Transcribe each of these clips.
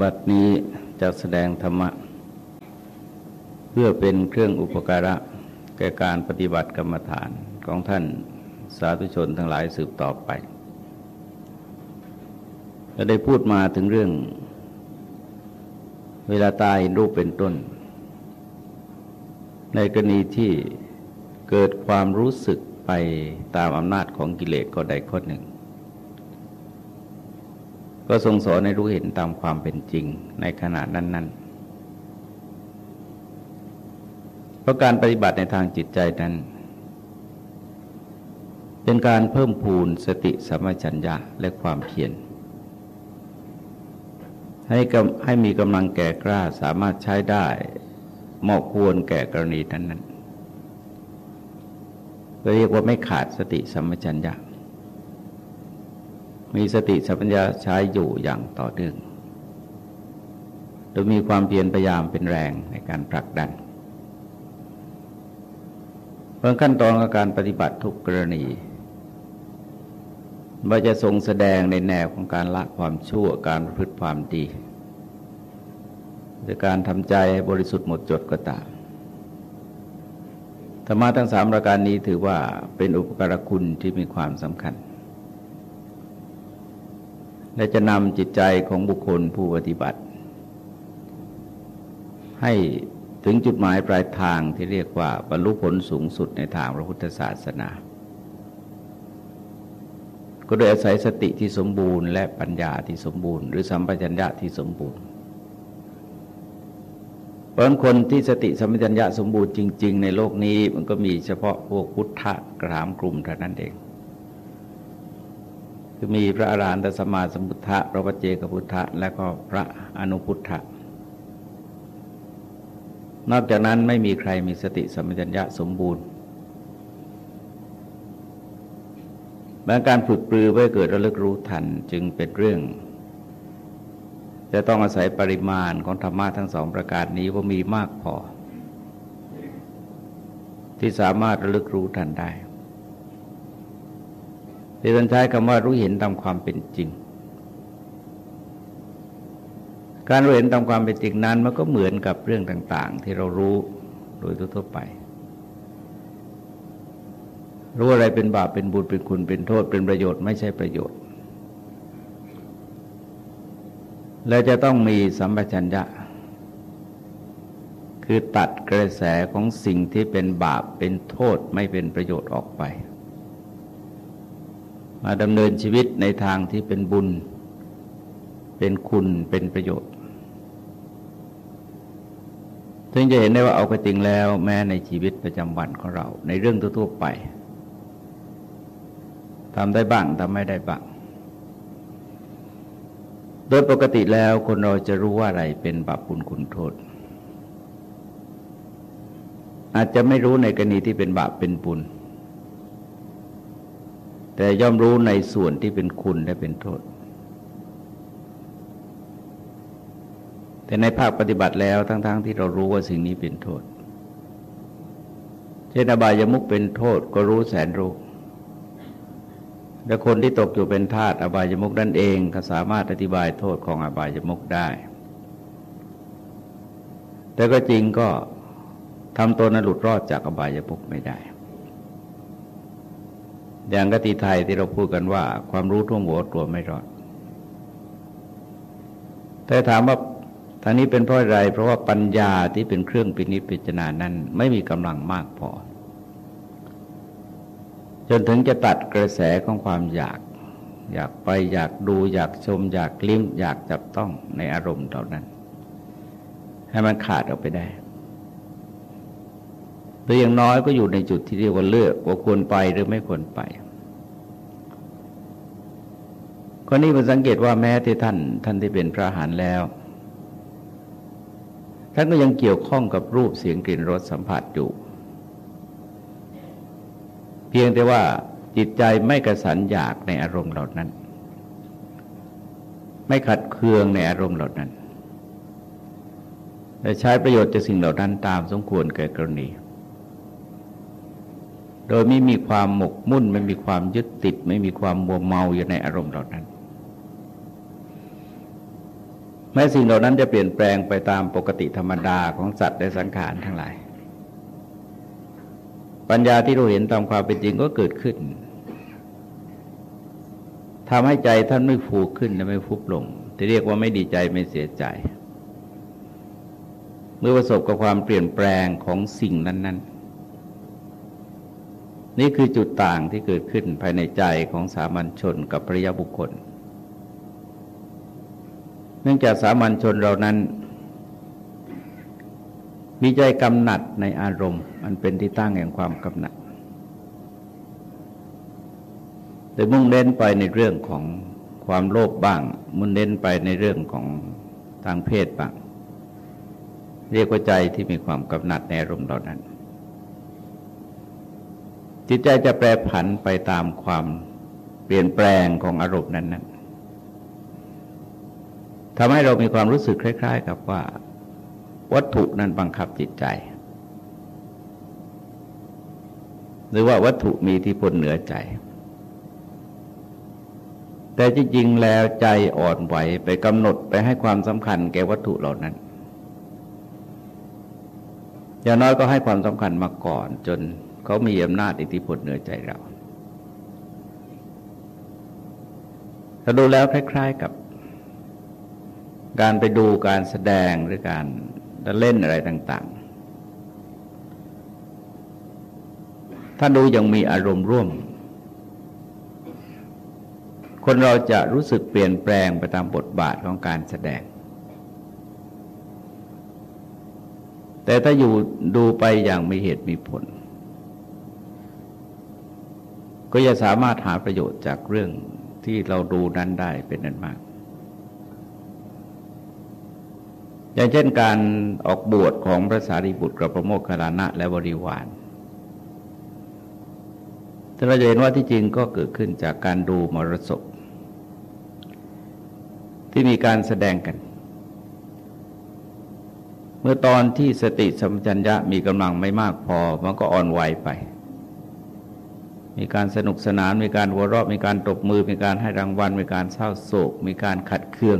บัดนี้จะแสดงธรรมะ เพื่อเป็นเครื่องอุปการะ แก่การปฏิบัติกรรมฐานของท่านสาธุชนทั้งหลายสืบต่อไปจะได้พูดมาถึงเรื่อง เวลาตายรูปเป็นต้น ในกรณีที่เกิดความรู้สึกไปตามอำนาจของกิเลสก็ใดข้อหนึ่ง ก็ทรงสอนในรู้เห็นตามความเป็นจริงในขณะนั้น ๆ เพราะการปฏิบัติในทางจิตใจนั้น เป็นการเพิ่มพูนสติสัมปชัญญะและความเพียรให้ให้มีกำลังแก่กล้าสามารถใช้ได้เหมาะควรแก่กรณีนั้นๆเรียกว่าไม่ขาดสติสัมปชัญญะ มีสติสัมปัญญะใช้อยู่อย่างต่อเนื่อง โดยมีความเพียรพยายามเป็นแรงในการผลักดันเบื้องขั้นตอนของการปฏิบัติทุกกรณีว่าจะทรงแสดงในแนวของการละความชั่วการประพฤติความดีหรือการทำใจให้บริสุทธิ์หมดจดก็ตามธรรมะทั้งสามประการนี้ถือว่าเป็นอุปการคุณที่มีความสำคัญ และจะนำจิตใจของบุคคลผู้ปฏิบัติ ให้ถึงจุดหมายปลายทางที่เรียกว่าบรรลุผลสูงสุดในทางพระพุทธศาสนา ก็โดยอาศัยสติที่สมบูรณ์และปัญญาที่สมบูรณ์ หรือสัมปชัญญะที่สมบูรณ์เพราะคนที่สติสัมปชัญญะสมบูรณ์จริง ๆ ในโลกนี้มันก็มีเฉพาะพวกพุทธะกรามกลุ่มเท่านั้นเอง คือมีพระอรหันตสมมาสมุทธะพระปเจกพุทธะและก็พระอนุพุทธะนอกจากนั้นไม่มีใครมีสติสัมปชัญญะสมบูรณ์บางการฝึกปรือเพื่อเกิดระลึกรู้ทันจึงเป็นเรื่อง จะต้องอาศัยปริมาณของธรรมะทั้งสองประการนี้ว่ามีมากพอ ที่สามารถระลึกรู้ทันได้ ที่ท่านใช้คำว่ารู้เห็นตามความเป็นจริง การรู้เห็นตามความเป็นจริงนั้นมันก็เหมือนกับเรื่องต่าง ๆ ที่เรารู้โดยทั่วไป รู้อะไรเป็นบาปเป็นบุญเป็นคุณเป็นโทษเป็นประโยชน์ไม่ใช่ประโยชน์ และจะต้องมีสัมปชัญญะคือตัดกระแสของสิ่งที่เป็นบาปเป็นโทษไม่เป็นประโยชน์ออกไป มาดำเนินชีวิตในทางที่เป็นบุญ เป็นคุณเป็นประโยชน์ถึงจะเห็นได้ว่าเอากระจริงแล้ว แม้ในชีวิตประจำวันของเรา ในเรื่องทั่วๆไปทำได้บ้างทำไม่ได้บ้าง โดยปกติแล้วคนเราจะรู้ว่าอะไรเป็นบาปบุญคุณโทษ อาจจะไม่รู้ในกรณีที่เป็นบาปเป็นบุญ แต่ย่อมรู้ในส่วนที่เป็นคุณและเป็นโทษ แต่ในภาคปฏิบัติแล้วทั้งๆทที่เรารู้ว่าสิ่งนี้เป็นโทษ เช่นอบายมุกเป็นโทษก็รู้แสนรู้และคนที่ตกอยู่เป็นทาสอบายมุกนั่นเองก็สามารถอธิบายโทษของอบายมุกได้ แต่ก็จริงก็ทำตนั้นหลุดรอดจากอบายมุกไม่ได้ อย่างกติไทยที่เราพูดกันว่า ความรู้ท่วมหัวตัวไม่รอด แต่ถามว่าทางนี้เป็นเพราะอะไร เพราะว่าปัญญาที่เป็นเครื่องปินิพิจารณานั้น ไม่มีกำลังมากพอ จนถึงจะตัดกระแสของความอยาก อยากไปอยากดูอยากชม อยากลิ้มอยากจับต้องในอารมณ์เหล่านั้น ให้มันขาดออกไปได้ หรืออย่างน้อยก็อยู่ในจุดที่เรียกว่าเลือกว่าควรไปหรือไม่ควรไปคนนี้ผมสังเกตว่าแม้ที่ท่าน ท่านที่เป็นพระหานแล้ว ท่านก็ยังเกี่ยวข้องกับรูปเสียงกลิ่นรสสัมผัสอยู่ เพียงแต่ว่าจิตใจไม่กระสันอยากในอารมณ์เหล่านั้น ไม่ขัดเคืองในอารมณ์เหล่านั้นและใช้ประโยชน์จากสิ่งเหล่านั้นตามสมควรแก่กรณี โดยไม่มีความหมกมุ่น ไม่มีความยึดติด ไม่มีความมัวเมาอยู่ในอารมณ์เหล่านั้น แม้สิ่งเหล่านั้นจะเปลี่ยนแปลงไปตามปกติธรรมดาของสัตว์และสังขารทั้งหลาย ปัญญาที่เราเห็นตามความเป็นจริงก็เกิดขึ้นทำให้ใจท่านไม่ฟูขึ้นและไม่ฟุบลงที่เรียกว่าไม่ดีใจไม่เสียใจ เมื่อประสบกับความเปลี่ยนแปลงของสิ่งนั้น ๆ นี่คือจุดต่างที่เกิดขึ้นภายในใจของสามัญชนกับพระยาบุคคล เนื่องจากสามัญชนเรานั้น มีใจกำหนัดในอารมณ์มันเป็นที่ตั้งแห่งความกำหนัดโดยมุ่งเน้นไปในเรื่องของความโลภบ้าง มุ่งเน้นไปในเรื่องของทางเพศบ้าง เรียกว่าใจที่มีความกำหนัดในอารมณ์เหล่านั้น จิตใจจะแปรผันไปตามความเปลี่ยนแปลงของอารมณ์นั้นนั้นทำให้เรามีความรู้สึกคล้าย ๆ กับว่า วัตถุนั้นบังคับจิตใจ หรือว่าวัตถุมีที่พลเหนือใจ แต่จริงๆแล้วใจอ่อนไหวไปกำหนดไปให้ความสำคัญแก่วัตถุเหล่านั้น อย่างน้อยก็ให้ความสำคัญมาก่อนจน เขามีอำนาจอิทธิพลเหนือใจเราถ้าดูแล้วคล้าย ๆกับ การไปดูการแสดงหรือการเล่นอะไรต่าง ๆ ถ้าดูยังมีอารมณ์ร่วม คนเราจะรู้สึกเปลี่ยนแปลงไปตามบทบาทของการแสดง แต่ถ้าอยู่ดูไปอย่างมีเหตุมีผล ก็จะสามารถหาประโยชน์จากเรื่องที่เราดูนั้นได้เป็นนั้นมาก อย่างเช่นการออกบวชของพระสารีบุตรกับพระโมคคัลลานะและบริวารแต่เราจะเห็นว่าที่จริงก็เกิดขึ้นจากการดูมรสพที่มีการแสดงกัน เมื่อตอนที่สติสัมจัญญะมีกำลังไม่มากพอ มันก็อ่อนไหวไป มีการสนุกสนาน มีการหัวเราะมีการตบมือ มีการให้รางวัล มีการเศร้าโศก มีการขัดเคือง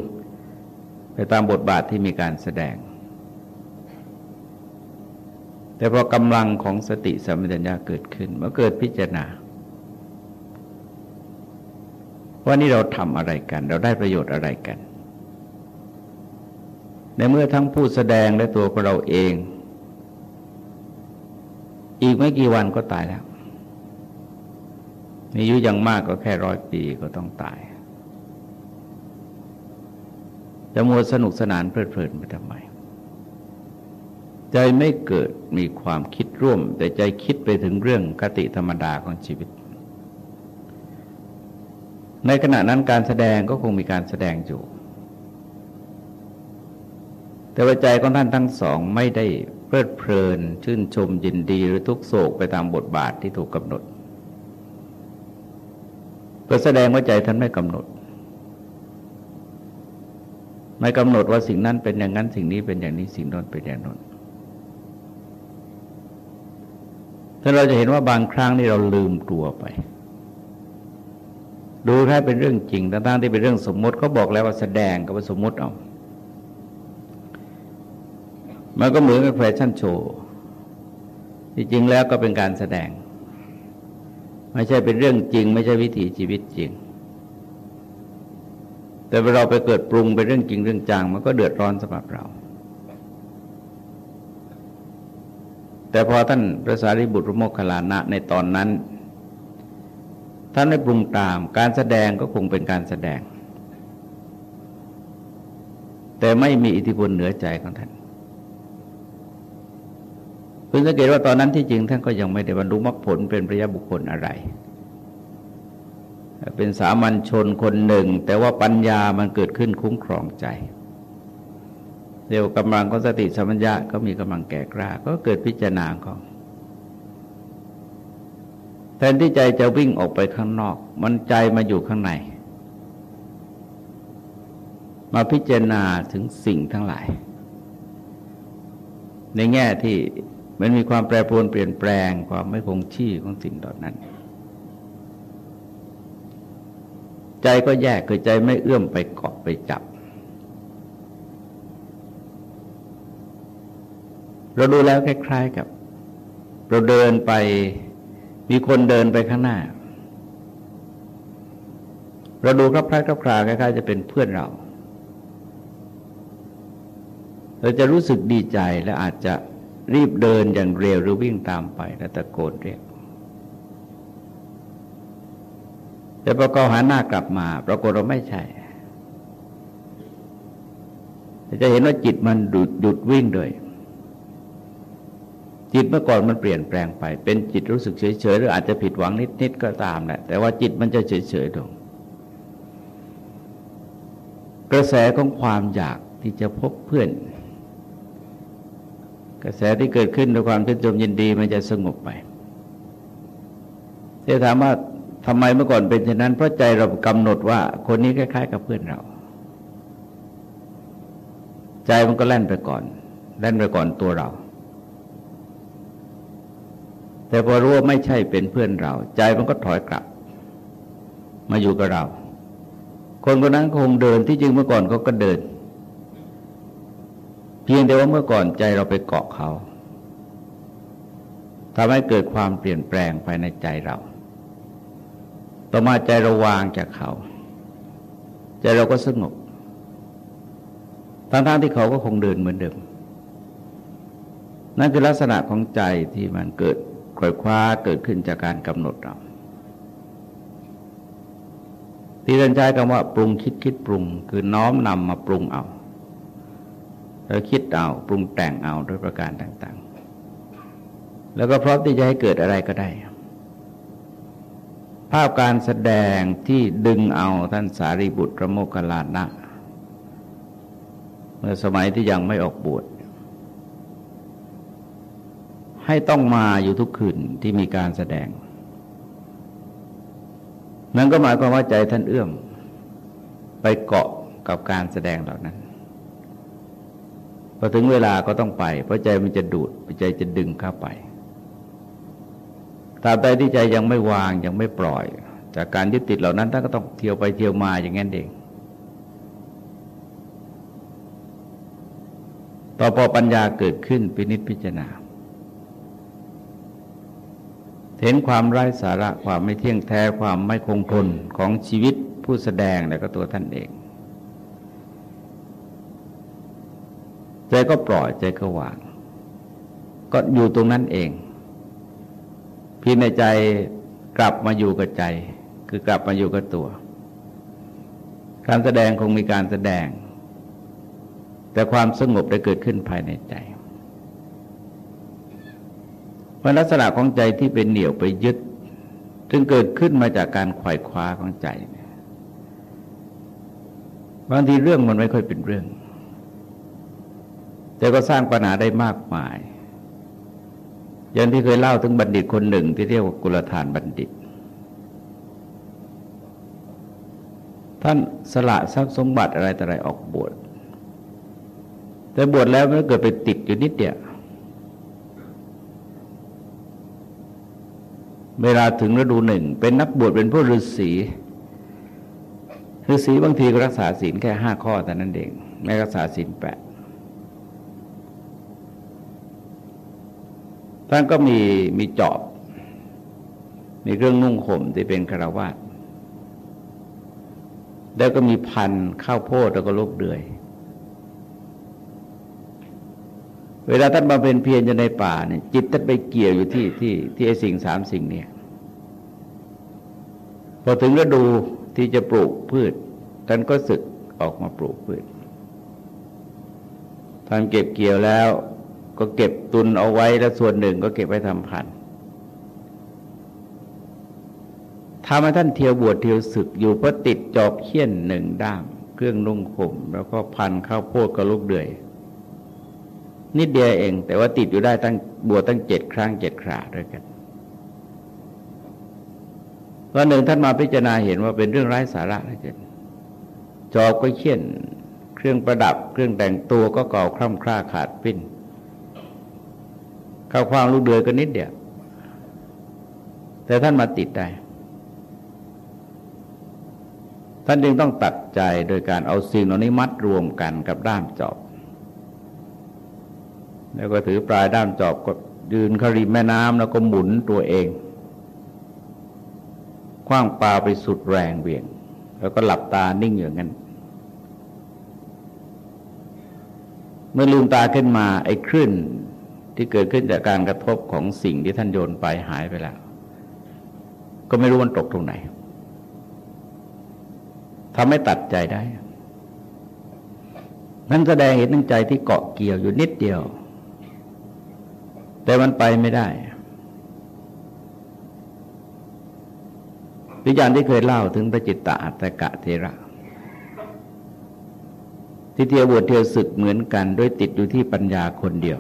ไปตามบทบาทที่มีการแสดง แต่พอกำลังของสติสัมปชัญญะเกิดขึ้นเมื่อเกิดพิจารณาว่านี่เราทำอะไรกัน เราได้ประโยชน์อะไรกัน ในเมื่อทั้งผู้แสดงและตัวของเราเอง อีกไม่กี่วันก็ตายแล้ว มีอายุยังมากก็แค่ร้อยปีก็ต้องตาย จะมัวสนุกสนานเพลิดเพลินไปทำไม ใจไม่เกิดมีความคิดร่วม แต่ใจคิดไปถึงเรื่องคติธรรมดาของชีวิต ในขณะนั้นการแสดงก็คงมีการแสดงอยู่ แต่ว่าใจของท่านทั้งสองไม่ได้เพลิดเพลิน ชื่นชมยินดีหรือทุกโศกไปตามบทบาทที่ถูกกำหนด ก็แสดงว่าใจท่านไม่กำหนด ไม่กำหนดว่าสิ่งนั้นเป็นอย่างนั้นสิ่งนี้เป็นอย่างนี้สิ่งนั้นเป็นอย่างนั้นถ้าเราจะเห็นว่าบางครั้งนี่เราลืมตัวไป ดูถ้าเป็นเรื่องจริงทั้งๆที่เป็นเรื่องสมมติเขาบอกแล้วว่าแสดงกับว่าสมมติเอามันก็เหมือนกับแฟชั่นโชว์ที่จริงแล้วก็เป็นการแสดง ไม่ใช่เป็นเรื่องจริง ไม่ใช่วิถีชีวิตจริง แต่เวลาไปเกิดปรุงเป็นเรื่องจริงเรื่องจัง มันก็เดือดร้อนสำหรับเรา แต่พอท่านพระสารีบุตรโมคคัลลานะในตอนนั้น ท่านไม่ปรุงตามการแสดงก็คงเป็นการแสดง แต่ไม่มีอิทธิพลเหนือใจของท่าน เพิ่งสังเกตว่าตอนนั้นที่จริงท่านก็ยังไม่ได้บรรลุมรรคผลเป็นพระยาบุคคลอะไร เป็นสามัญชนคนหนึ่ง แต่ว่าปัญญามันเกิดขึ้นคุ้มครองใจเดี๋ยวกำลังของสติสัมปัญญะก็มีกำลังแก่กล้าก็เกิดพิจารณาของแทนที่ใจจะวิ่งออกไปข้างนอก มันใจมาอยู่ข้างใน มาพิจารณาถึงสิ่งทั้งหลาย ในแง่ที่ มันมีความแปรปรวนเปลี่ยนแปลงความไม่คงที่ของสิ่งเหล่นั้น ใจก็แยกคือใจไม่เอื้อมไปเกาะไปจับ เราดูแล้วคล้ายๆกับ เราเดินไป มีคนเดินไปข้างหน้า เราดูครับพระครับคราคล้ายๆจะเป็นเพื่อนเรา เราจะรู้สึกดีใจและอาจจะ รีบเดินอย่างเร็วหรือวิ่งตามไปแล้วตะโกนเรียกแต่พอเขาหาหน้ากลับมา ปรากฏเราไม่ใช่จะเห็นว่าจิตมันหยุดหยุดวิ่งเลยจิตเมื่อก่อนมันเปลี่ยนแปลงไป เป็นจิตรู้สึกเฉยๆหรืออาจจะผิดหวังนิดๆก็ตามแหละแต่ว่าจิตมันจะเฉยๆลงกระแสของความอยากที่จะพบเพื่อน กระแสที่เกิดขึ้นด้วยความชื่นชมยินดีมันจะสงบไปจะถามว่าทำไมเมื่อก่อนเป็นเช่นนั้นเพราะใจเรากำหนดว่า คนนี้คล้าย ๆ กับเพื่อนเรา ใจมันก็แล่นไปก่อน แล่นไปก่อนตัวเรา แต่พอรู้ว่าไม่ใช่เป็นเพื่อนเรา ใจมันก็ถอยกลับ มาอยู่กับเรา คนคนนั้นคงเดินที่จริงเมื่อก่อนเขาก็เดิน เพียงแต่ว่าเมื่อก่อนใจเราไปเกาะเขาทำให้เกิดความเปลี่ยนแปลงภายในใจเรา ต่อมาใจเราวางจากเขา ใจเราก็สงบ ทั้งๆที่เขาก็คงเดินเหมือนเดิม นั่นคือลักษณะของใจที่มันเกิดค่อยคว้าเกิดขึ้นจากการกำหนดเราที่ท่านใช้คำว่าปรุงคิดคิดปรุง คือน้อมนำมาปรุงเอา แล้วคิดเอาปรุงแต่งเอาด้วยประการต่าง ๆ แล้วก็พร้อมที่จะให้เกิดอะไรก็ได้ ภาพการแสดงที่ดึงเอาท่านสารีบุตรพระโมคคัลลานะเมื่อสมัยที่ยังไม่ออกบวชให้ต้องมาอยู่ทุกคืนที่มีการแสดง นั่นก็หมายความว่าใจท่านเอื้อม ไปเกาะกับการแสดงเหล่านั้น พอถึงเวลาก็ต้องไป เพราะใจมันจะดูดใจจะดึงเข้าไปตราบใดที่ใจยังไม่วางยังไม่ปล่อย จากการยึดติดเหล่านั้นท่านก็ต้องเที่ยวไปเที่ยวมาอย่างนั้นเอง ต่อพอปัญญาเกิดขึ้นพินิจพิจารณา เห็นความไร้สาระความไม่เที่ยงแท้ความไม่คงทนของชีวิตผู้แสดงและก็ตัวท่านเอง ใจก็ปล่อยใจก็วาง ก็อยู่ตรงนั้นเองพี่ในใจกลับมาอยู่กับใจ คือกลับมาอยู่กับตัว การแสดงคงมีการแสดง แต่ความสงบได้เกิดขึ้นภายในใจเพราะลักษณะของใจที่เป็นเหนี่ยวไปยึดจึงเกิดขึ้นมาจากการขวายคว้าของใจบางทีเรื่องมันไม่ค่อยเป็นเรื่อง แต่ก็สร้างปัญหาได้มากมายอย่างที่เคยเล่าถึงบัณฑิตคนหนึ่งที่เรียกว่ากุลธานบัณฑิต ท่านสละทรัพย์สมบัติอะไรแต่อะไรออกบวชแต่บวชแล้วมันเกิดไปติดอยู่นิดเดียวเวลาถึงฤดูหนึ่ง เป็นนักบวชเป็นผู้ฤาษีฤาษีบางทีก็รักษาศีลแค่ห้าข้อแต่นั้นเองไม่รักษาศีลแปด ท่านก็มีมีจอบ มีเครื่องนุ่งห่มที่เป็นคารวาสแล้วก็มีพันข้าวโพดแล้วก็ลูกเดือย เวลาท่านมาเป็นเพียรอยู่ในป่าเนี่ยจิตท่านไปเกี่ยวอยู่ที่ที่ที่ไอ้สิ่งสามสิ่งเนี่ยพอถึงฤดูที่จะปลูกพืชท่านก็สึกออกมาปลูกพืชท่านเก็บเกี่ยวแล้ว ก็เก็บตุนเอาไว้แล้วส่วนหนึ่งก็เก็บไว้ทำพันธ์ทำให้ท่านเทียวบวชเทียวศึกอยู่เพราะติดจอบเขี้ยนหนึ่งด้าม เครื่องนุ่งข่มแล้วก็พันข้าวโพดกับลูกเดือย นิดเดียวเอง แต่ว่าติดอยู่ได้ตั้งบวชตั้งเจ็ดครั้งเจ็ดคราด้วยกันวันหนึ่งท่านมาพิจารณาเห็นว่าเป็นเรื่องไร้สาระเหลือเกินจอบก็เขี้ยน เครื่องประดับ เครื่องแต่งตัวก็เก่าคร่ำคร่าขาดปิ้น ข้าวคว้ามลูกเดือยก็นิดเดียว แต่ท่านมาติดได้ ท่านจึงต้องตัดใจโดยการเอาสิ่งเหล่านี้มัดรวมกันกับด้ามจอบ แล้วก็ถือปลายด้ามจอบก็ยืนขริมแม่น้ำแล้วก็หมุนตัวเองคว้างปลาไปสุดแรงเบี่ยง แล้วก็หลับตานิ่งอย่างนั้นเมื่อลืมตาขึ้นมาไอ้คลื่น ที่เกิดขึ้นจากการกระทบของสิ่งที่ท่านโยนไปหายไปแล้ว ก็ไม่รู้มันตกตรงไหนทำให้ตัดใจได้ นั่นแสดงเห็นตั้งใจที่เกาะเกี่ยวอยู่นิดเดียว แต่มันไปไม่ได้วิจารณ์ที่เคยเล่าถึงพระจิตตอัตกะเทระ ที่เทียวบวชเทียวศึกเหมือนกันด้วยติดอยู่ที่ปัญญาคนเดียว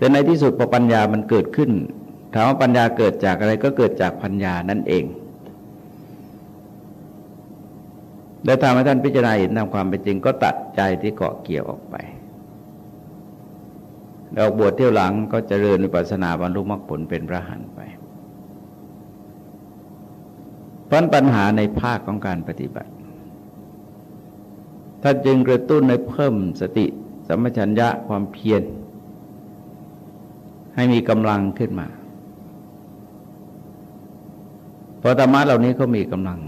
แต่ในที่สุดพอปัญญามันเกิดขึ้นถามว่าปัญญาเกิดจากอะไรก็เกิดจากปัญญานั่นเองแล้วทำให้ท่านพิจารณาเห็นตามความเป็นจริงก็ตัดใจที่เกาะเกี่ยวออกไปแล้วบวชเที่ยวหลังก็จเจริญวิปัสสนาบรรลุมรรคผลเป็นพระหันไปเพราะปัญหาในภาคของการปฏิบัติท่านจึงกระตุ้นในเพิ่มสติสัมปชัญญะความเพียร ให้มีกำลังขึ้นมา เพราะธรรมะเหล่านี้เขามีกำลัง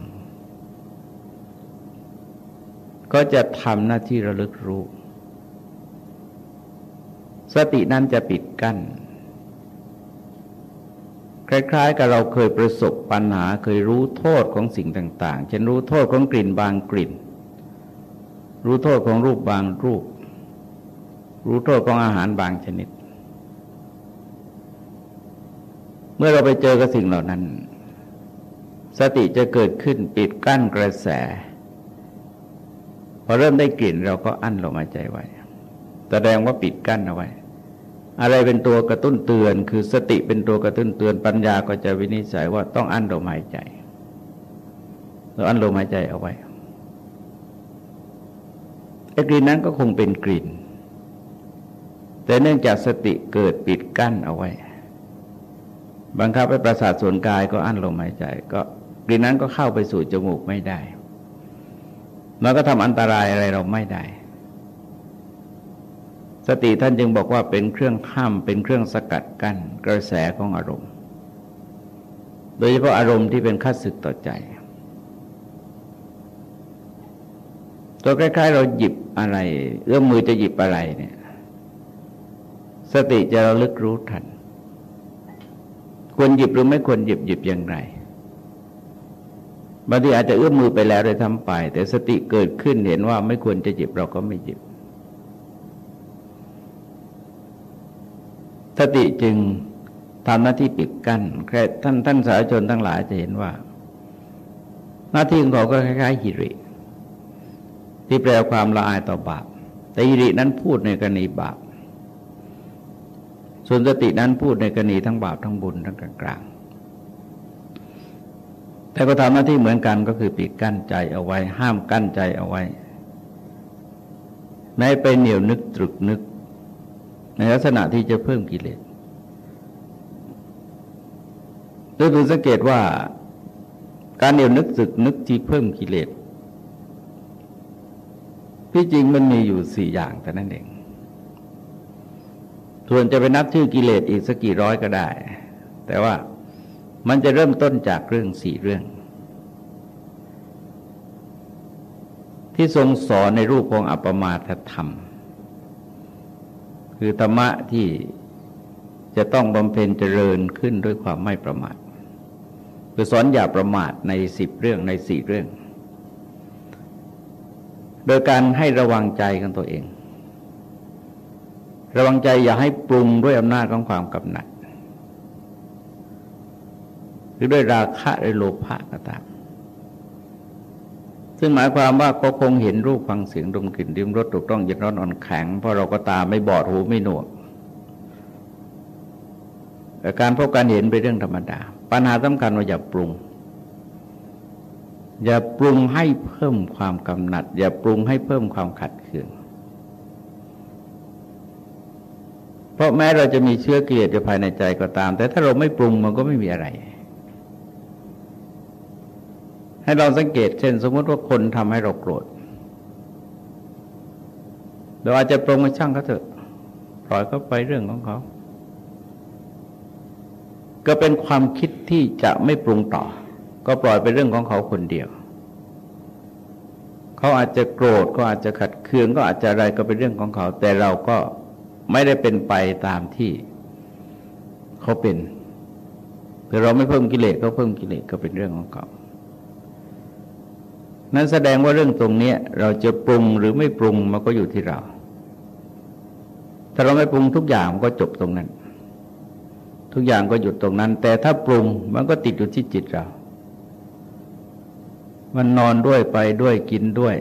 ก็จะทำหน้าที่ระลึกรู้ สตินั้นจะปิดกั้นคล้ายๆ กับเราเคยประสบปัญหาเคยรู้โทษของสิ่งต่างๆ เช่นรู้โทษของกลิ่นบางกลิ่น รู้โทษของรูปบางรูป รู้โทษของอาหารบางชนิด เมื่อเราไปเจอกับสิ่งเหล่านั้น สติจะเกิดขึ้นปิดกั้นกระแส พอเริ่มได้กลิ่นเราก็อั้นลมหายใจไว้ แสดงว่าปิดกั้นเอาไว้ อะไรเป็นตัวกระตุ้นเตือน คือสติเป็นตัวกระตุ้นเตือนปัญญาก็จะวินิจฉัยว่าต้องอั้นลมหายใจเราอั้นลมหายใจเอาไว้ไอ้กลิ่นนั้นก็คงเป็นกลิ่น แต่เนื่องจากสติเกิดปิดกั้นเอาไว้ บังคับให้ประสาทส่วนกายก็อั้นลมหายใจ ก็กลิ่นนั้นก็เข้าไปสู่จมูกไม่ได้ มันก็ทำอันตรายอะไรเราไม่ได้ สติท่านจึงบอกว่าเป็นเครื่องห้ามเป็นเครื่องสกัดกั้นกระแสของอารมณ์ โดยเฉพาะอารมณ์ที่เป็นข้าศึกต่อใจตัวคล้ายๆ เราหยิบอะไร เอื้อมมือจะหยิบอะไรเนี่ย สติจะระลึกรู้ทัน ควรหยิบหรือไม่ควรหยิบหยิบอย่างไรบางทีอาจจะเอื้อมมือไปแล้วเลยทำไป แต่สติเกิดขึ้นเห็นว่าไม่ควรจะหยิบเราก็ไม่หยิบ สติจึงทำหน้าที่ปิดกั้นแค่ท่านท่านสาธารชนทั้งหลายจะเห็นว่า หน้าที่ของเขาก็คล้ายๆหิริ ที่แปลความละอายต่อบาป แต่หิรินั้นพูดในกรณีบาป ส่วนสตินั้นพูดในกรณีทั้งบาปทั้งบุญทั้งกลางๆ แต่ก็ทำหน้าที่เหมือนกันก็คือปิดกั้นใจเอาไว้ ห้ามกั้นใจเอาไว้ ไม่ไปเหนียวนึกตรึกนึก ในลักษณะที่จะเพิ่มกิเลสโดยดูสังเกตว่าการเหนียวนึกตรึกนึกที่เพิ่มกิเลสที่จริงมันมีอยู่สี่อย่างแต่นั่นเอง ส่วนจะไปนับชื่อกิเลสอีกสักกี่ร้อยก็ได้ แต่ว่ามันจะเริ่มต้นจากเรื่องสี่เรื่อง ที่ทรงสอนในรูปของอัปมาทธรรม คือธรรมะที่จะต้องบำเพ็ญเจริญขึ้นด้วยความไม่ประมาทคือสอนอย่าประมาทในสิบเรื่องในสี่เรื่อง โดยการให้ระวังใจของตัวเอง ระวังใจอย่าให้ปรุงด้วยอำนาจของความกำหนัด หรือด้วยราคะหรือโลภะก็ตามซึ่งหมายความว่าก็คงเห็นรูปฟังเสียงดมกลิ่นดิมรสถูกต้องเย็นร้อนอ่อนแข็งเพราะเราก็ตาไม่บอดหูไม่หนวกแต่การพบการเห็นเป็นเรื่องธรรมดา ปัญหาสำคัญว่าอย่าปรุง อย่าปรุงให้เพิ่มความกำหนัด อย่าปรุงให้เพิ่มความขัดเคือง เพราะแม้เราจะมีเชื้อเกลียดอยู่ภายในใจก็ตาม แต่ถ้าเราไม่ปรุงมันก็ไม่มีอะไร ให้เราสังเกตเช่น สมมติว่าคนทำให้เราโกรธเราอาจจะปรงมาช่างเขาเถอะปล่อยเขาไปเรื่องของเขาก็เป็นความคิดที่จะไม่ปรุงต่อ ก็ปล่อยไปเรื่องของเขาคนเดียว เขาอาจจะโกรธก็อาจจะขัดเคืองก็อาจจะอะไรก็เป็นเรื่องของเขา แต่เราก็ ไม่ได้เป็นไปตามที่เขาเป็นแต่เราไม่เพิ่มกิเลสเขาเพิ่มกิเลสก็เป็นเรื่องของเขานั้นแสดงว่าเรื่องตรงนี้เราจะปรุงหรือไม่ปรุงมันก็อยู่ที่เรา ถ้าเราไม่ปรุงทุกอย่างมันก็จบตรงนั้น ทุกอย่างก็หยุดตรงนั้น แต่ถ้าปรุงมันก็ติดอยู่ที่จิตเรา มันนอนด้วยไปด้วยกินด้วย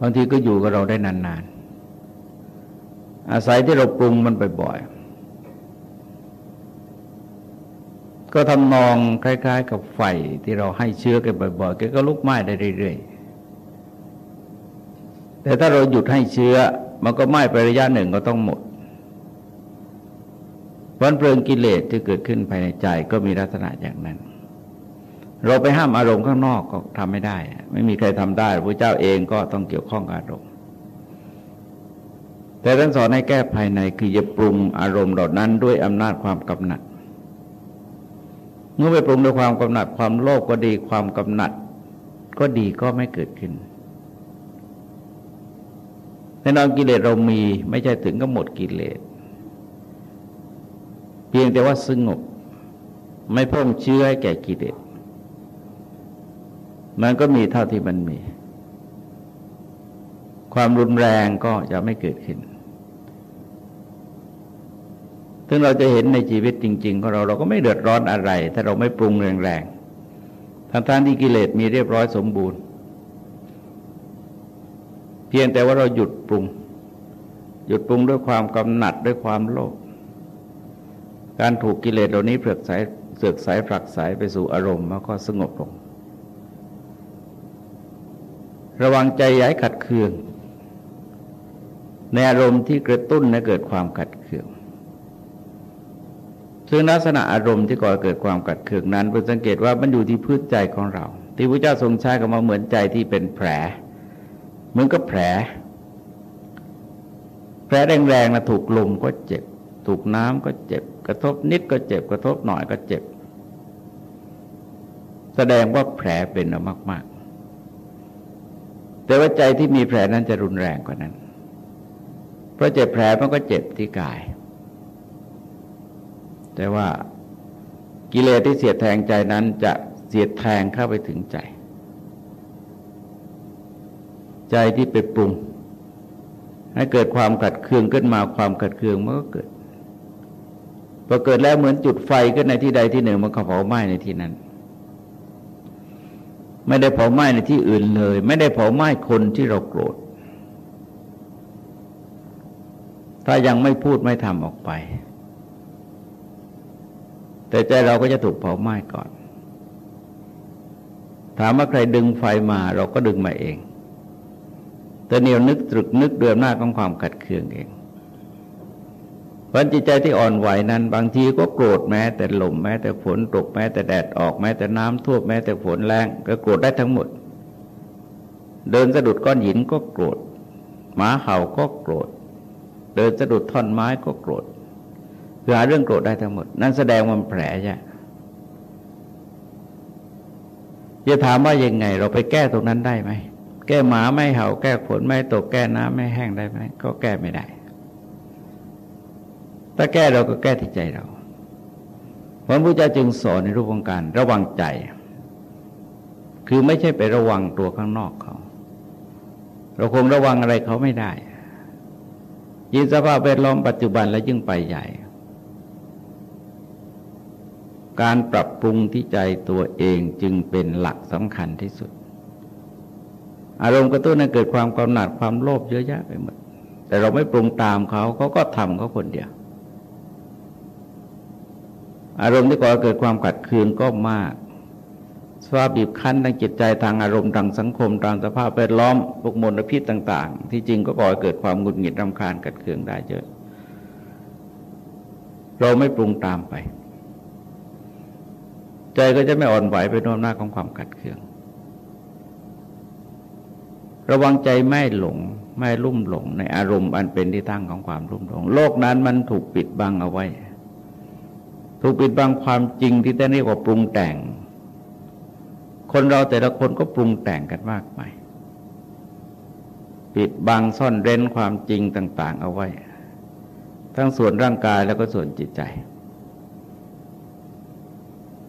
บางทีก็อยู่กับเราได้นานๆ อาศัยที่เราปรุงมันบ่อยๆ ก็ทำนองคล้าย ๆ กับไฟที่เราให้เชื้อกันบ่อยๆแกก็ลุกไหม้ได้เรื่อยๆ แต่ถ้าเราหยุดให้เชื้อ มันก็ไหม้ไประยะหนึ่งก็ต้องหมดวันเพลิงกิเลสที่เกิดขึ้นภายในใจก็มีลักษณะอย่างนั้น เราไปห้ามอารมณ์ข้างนอกก็ทำไม่ได้ ไม่มีใครทำได้พระเจ้าเองก็ต้องเกี่ยวข้องกับอารมณ์ แต่ท่านสอนให้แก้ภายในคืออย่าปรุงอารมณ์เหล่านั้นด้วยอำนาจความกำหนัด เมื่อไปปรุงด้วยความกำหนัด ความโลภก็ดีความกำหนัด ก็ดีก็ไม่เกิดขึ้นในนอนกิเลสเรามีไม่ใช่ถึงก็หมดกิเลส เพียงแต่ว่าสงบไม่เพิ่มเชื้อให้แก่กิเลสมันก็มีเท่าที่มันมี ความรุนแรงก็จะไม่เกิดขึ้น ซึ่งเราจะเห็นในชีวิตจริง ๆ ของเราเราก็ไม่เดือดร้อนอะไร ถ้าเราไม่ปรุงแรงๆทั้งท่านที่กิเลสมีเรียบร้อยสมบูรณ์ เพียงแต่ว่าเราหยุดปรุง หยุดปรุงด้วยความกำหนัดด้วยความโลภการถูกกิเลสเหล่านี้เผือกสายเสือกสายผลักสายไปสู่อารมณ์แล้วก็สงบลง ระวังใจย้ายขัดเคือง ในอารมณ์ที่กระตุ้นให้เกิดความขัดเคือง ซึ่งลักษณะอารมณ์ที่ก่อเกิดความกัดเคืองนั้นเพื่อสังเกตว่ามันอยู่ที่พื้นใจของเรา ที่พระเจ้าทรงใช้กับมาเหมือนใจที่เป็นแผล เหมือนกับแผล แผลแรงๆนะถูกลมก็เจ็บ ถูกน้ำก็เจ็บ กระทบนิดก็เจ็บ กระทบหน่อยก็เจ็บ แสดงว่าแผลเป็นมาก ๆ แต่ว่าใจที่มีแผลนั้นจะรุนแรงกว่านั้น เพราะเจ็บแผลมันก็เจ็บที่กาย แต่ว่ากิเลสที่เสียดแทงใจนั้นจะเสียดแทงเข้าไปถึงใจ ใจที่ไปปรุง ให้เกิดความกัดเคืองขึ้นมาความกัดเคืองมันก็เกิดพอเกิดแล้วเหมือนจุดไฟขึ้นในที่ใดที่หนึ่งมันก็เผาไหม้ในที่นั้น ไม่ได้เผาไหม้ในที่อื่นเลย ไม่ได้เผาไหม้คนที่เราโกรธ ถ้ายังไม่พูดไม่ทำออกไป แต่ใจเราก็จะถูกเผาไหม้ก่อน ถามว่าใครดึงไฟมาเราก็ดึงมาเอง แต่เนียวนึกตรึกนึกเดือมหน้าของความขัดเคืองเองเพราะจิตใจที่อ่อนไหวนั้น บางทีก็โกรธแม้ แต่ลมแม้ แต่ฝนตกแม้ แต่แดดออกแม้แต่น้ำท่วมแม้แต่ฝนแรงก็โกรธได้ทั้งหมด เดินสะดุดก้อนหินก็โกรธหมาเห่าก็โกรธ เดินสะดุดท่อนไม้ก็โกรธ คือหาเรื่องโกรธได้ทั้งหมด นั่นแสดงว่ามันแผลใช่จะถามว่ายังไง เราไปแก้ตรงนั้นได้ไหม แก้หมาไม่เห่า แก้ฝนไม่ตกแก้น้ำไม่แห้งได้ไหม ก็แก้ไม่ได้ ถ้าแก้เราก็แก้ที่ใจเราพระพุทธเจ้าจึงสอนในรูปของการระวังใจ คือไม่ใช่ไประวังตัวข้างนอกเขา เราคงระวังอะไรเขาไม่ได้ยินสภาพแวดล้อมปัจจุบันแล้วยิ่งไปใหญ่ การปรับปรุงที่ใจตัวเองจึงเป็นหลักสำคัญที่สุด อารมณ์กระตุ้นให้เกิดความกำหนัดความโลภเยอะแยะไปหมด แต่เราไม่ปรุงตามเขาเขาก็ทำเขาคนเดียว อารมณ์ที่ก่อเกิดความขัดเคืองก็มากสภาพบีบคั้นทางจิตใจทางอารมณ์ทางสังคมทางสภาพแวดล้อมพวกมลพิษต่าง ๆ ที่จริงก็ก่อเกิดความหงุดหงิดรำคาญขัดเคืองได้เยอะ เราไม่ปรุงตามไป ใจก็จะไม่อ่อนไหวไปโน้มหน้าของความขัดเคือง ระวังใจไม่หลงไม่ลุ่มหลงในอารมณ์อันเป็นที่ตั้งของความลุ่มหลง โลกนั้นมันถูกปิดบังเอาไว้ ถูกปิดบังความจริงที่แต่เรียกว่าปรุงแต่ง คนเราแต่ละคนก็ปรุงแต่งกันมากมายปิดบังซ่อนเร้นความจริงต่าง ๆ เอาไว้ ทั้งส่วนร่างกายแล้วก็ส่วนจิตใจ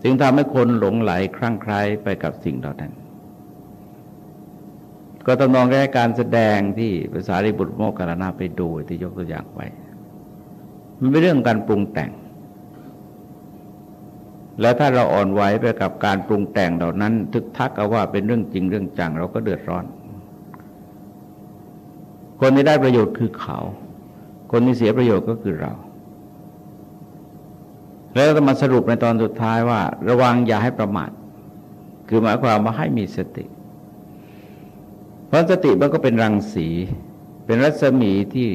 จึงทำให้คนหลงไหลคลั่งไคล้ไปกับสิ่งเหล่านั้น ก็ต้องมองแค่การแสดงที่ภาษาริบุตรโมกขลานาไปดูที่ยกตัวอย่างไว้ มันเป็นเรื่องการปรุงแต่ง แล้วถ้าเราอ่อนไหวไปกับการปรุงแต่งเหล่านั้น ทึกทักเอาว่าเป็นเรื่องจริงเรื่องจังเราก็เดือดร้อน คนที่ได้ประโยชน์คือเขา คนที่เสียประโยชน์ก็คือเรา แล้วก็มาสรุปในตอนสุดท้ายว่า ระวังอย่าให้ประมาทคือหมายความว่าให้มีสติ เพราะสติมันก็เป็นรังสี เป็นรัศมีที่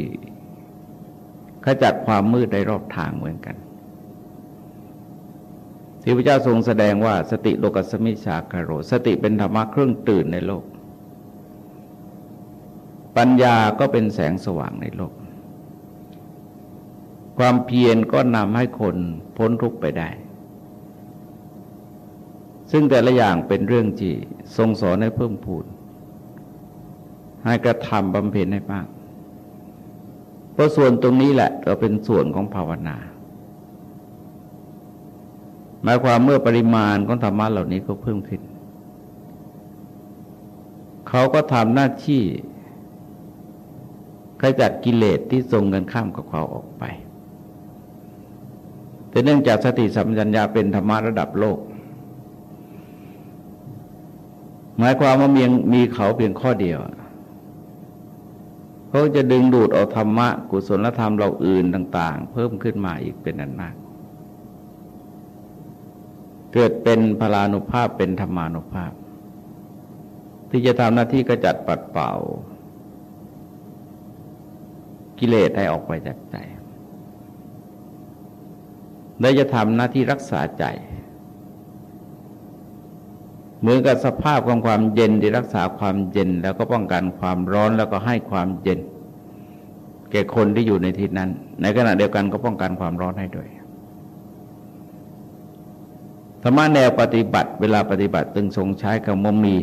ขจัดความมืดในรอบทางเหมือนกัน ที่พระเจ้าทรงแสดงว่าสติโลกัสมิชาคาโร สติเป็นธรรมะเครื่องตื่นในโลก ปัญญาก็เป็นแสงสว่างในโลก ความเพียรก็นำให้คนพ้นทุกข์ไปได้ ซึ่งแต่ละอย่างเป็นเรื่องที่ทรงสอนให้เพิ่มพูน ให้กระทำบำเพ็ญให้มากเพราะส่วนตรงนี้แหละก็เป็นส่วนของภาวนา หมายความเมื่อปริมาณของธรรมะเหล่านี้ก็เพิ่มขึ้น เขาก็ทำหน้าที่ขจัดกิเลสที่ทรงกันข้ามกับเขาออกไป แต่เนื่องจากสติสัมปชัญญะเป็นธรรมะระดับโลก หมายความว่ามีมีเขาเพียงข้อเดียวเขาจะดึงดูดเอาธรรมะ กุศลธรรมเราอื่นต่าง ๆ เพิ่มขึ้นมาอีกเป็นอันมาก เกิดเป็นพลานุภาพเป็นธรรมานุภาพ ที่จะทำหน้าที่กระจัดปัดเป่า กิเลสให้ออกไปจากใจ และจะทำหน้าที่รักษาใจ เหมือนกับสภาพของความเย็นที่รักษาความเย็น แล้วก็ป้องกันความร้อนแล้วก็ให้ความเย็น แก่คนที่อยู่ในที่นั้น ในขณะเดียวกันก็ป้องกันความร้อนให้ด้วยธรรมะแนวปฏิบัติเวลาปฏิบัติตึงทรงใช้คำว่ามี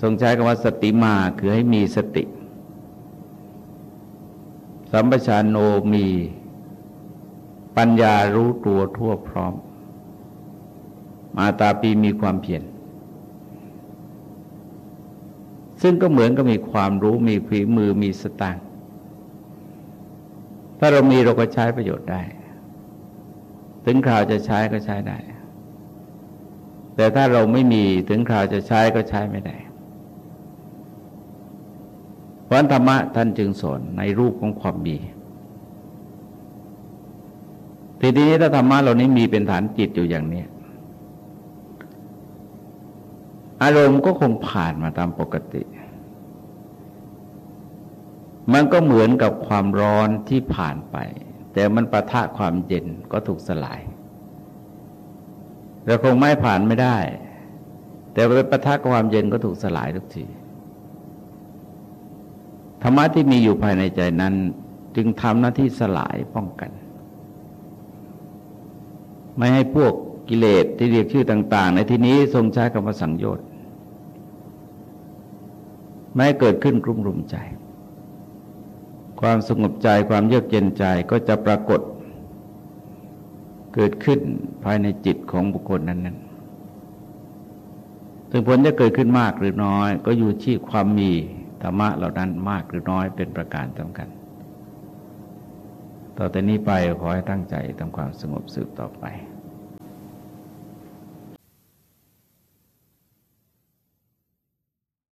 ทรงใช้คำว่าสติมาคือให้มีสติ สัมปชานโนมี ปัญญารู้ตัวทั่วพร้อม มาตาปีมีความเพียรซึ่งก็เหมือนกับมีความรู้มีฝีมือมีสตางถ้าเรามีเราก็ใช้ประโยชน์ได้ ถึงคราวจะใช้ก็ใช้ได้ แต่ถ้าเราไม่มีถึงคราวจะใช้ก็ใช้ไม่ได้เพราะธรรมะท่านจึงสอนในรูปของความมี ทีนี้ถ้าธรรมะเหล่านี้มีเป็นฐานจิตอยู่อย่างนี้อารมณ์ก็คงผ่านมาตามปกติ มันก็เหมือนกับความร้อนที่ผ่านไป แต่มันประทะความเย็นก็ถูกสลายเราคงไม่ผ่านไม่ได้ แต่ไปประทะความเย็นก็ถูกสลายทุกทีธรรมะที่มีอยู่ภายในใจนั้น จึงทำหน้าที่สลายป้องกัน ไม่ให้พวกกิเลสที่เรียกชื่อต่าง ๆ ในที่นี้ทรงใช้คำว่าสังโยชน์ไม่เกิดขึ้นกลุ่มรุมใจ ความสงบใจความเยือกเย็นใจก็จะปรากฏ เกิดขึ้นภายในจิตของบุคคลนั้นๆถึงผลจะเกิดขึ้นมากหรือน้อย ก็อยู่ที่ความมีธรรมะเหล่านั้นมากหรือน้อยเป็นประการสำคัญต่อแต่นี้ไปขอให้ตั้งใจทำความสงบสืบต่อไป